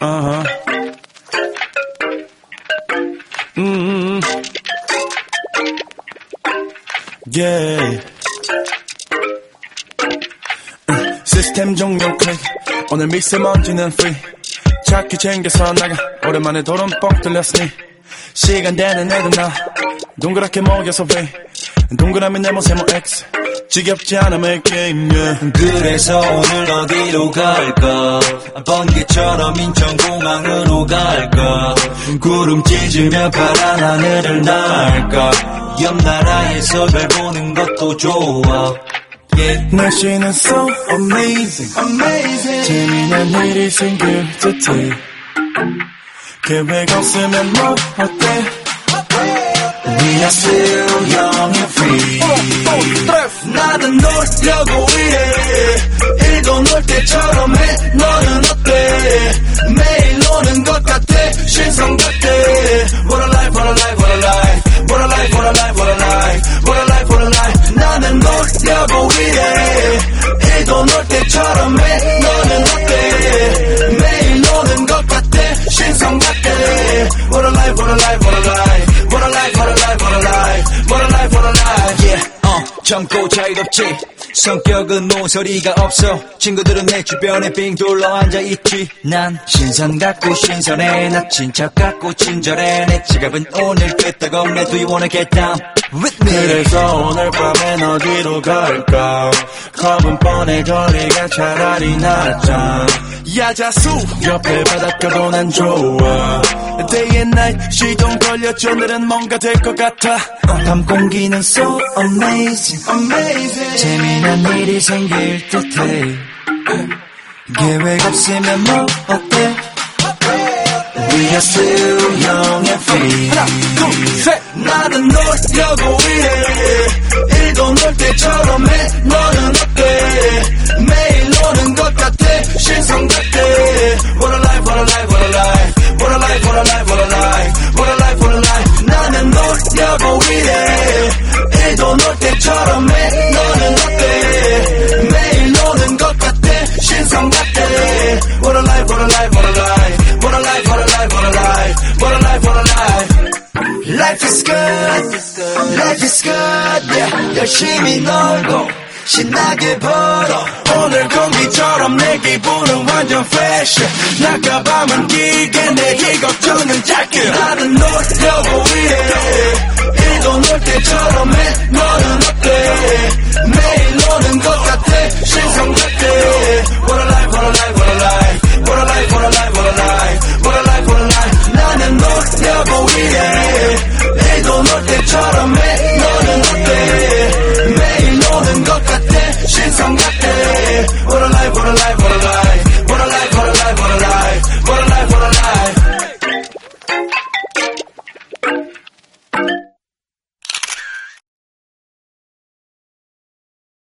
Uh-huh. Mm-hmm. Yeah. 음, 시스템 종료 클릭 오늘 미세먼지는 free 차키 챙겨서 나가 오랜만에 도론 뻥 뚫렸으니 시간 되는 애들 나 동그랗게 먹여서 왜 동그라미 네모 세모 X. 지겹지 않으면 게임 yeah. 그래서 오늘 어디로 갈까? 번개처럼 인천공항으로 갈까? 구름 찢으며 파란 하늘을 날까? 옆 나라에서 별 보는 것도 좋아. Yeah. 날씨는 so amazing, amazing. 재미난 일이 생길 듯해. 계획 없으면 뭐 어때? We are still young 나는 놀려고 일해 일도 놀 때처럼 해. 너는 어때? 매일 노는 것 같아. 신성 같아. What a life what a life what a life 젊고 자유롭지. 성격은 모서리가 없어. 친구들은 내 주변에 빙 둘러 앉아있지. 난 신선 같고 신선해. 나 친척 같고 친절해. 내 지갑은 오늘 끄떡없네 Do you wanna get down with me. 그래서 오늘 밤엔 어디로 갈까? 겁은 뻔해 거리가 차라리 낫잖아 야자수. 옆에 바닷가도 난 좋아. Day and night 시동 걸렸죠. 오늘은 뭔가 될 것 같아. 밤 공기는 so amazing Amazing. 재미난 일이 생길 듯해. 계획 없으면 뭐 어때 We are still young and free 하나 둘셋 나는 놀려고 일해 일도 놀 때처럼 해 너는 어때 매일 노는 것 같아 신성 같아 What a life what a life what a life Life is good, life is good, yeah. 열심히 놀고 신나게 벌어. 오늘 공기처럼 내 기분은 완전 fresh. 낮과 밤은 길게 내일 걱정은 짧게. 나는 놀려고 일해. 일도 놀 때처럼 해. 너는 어때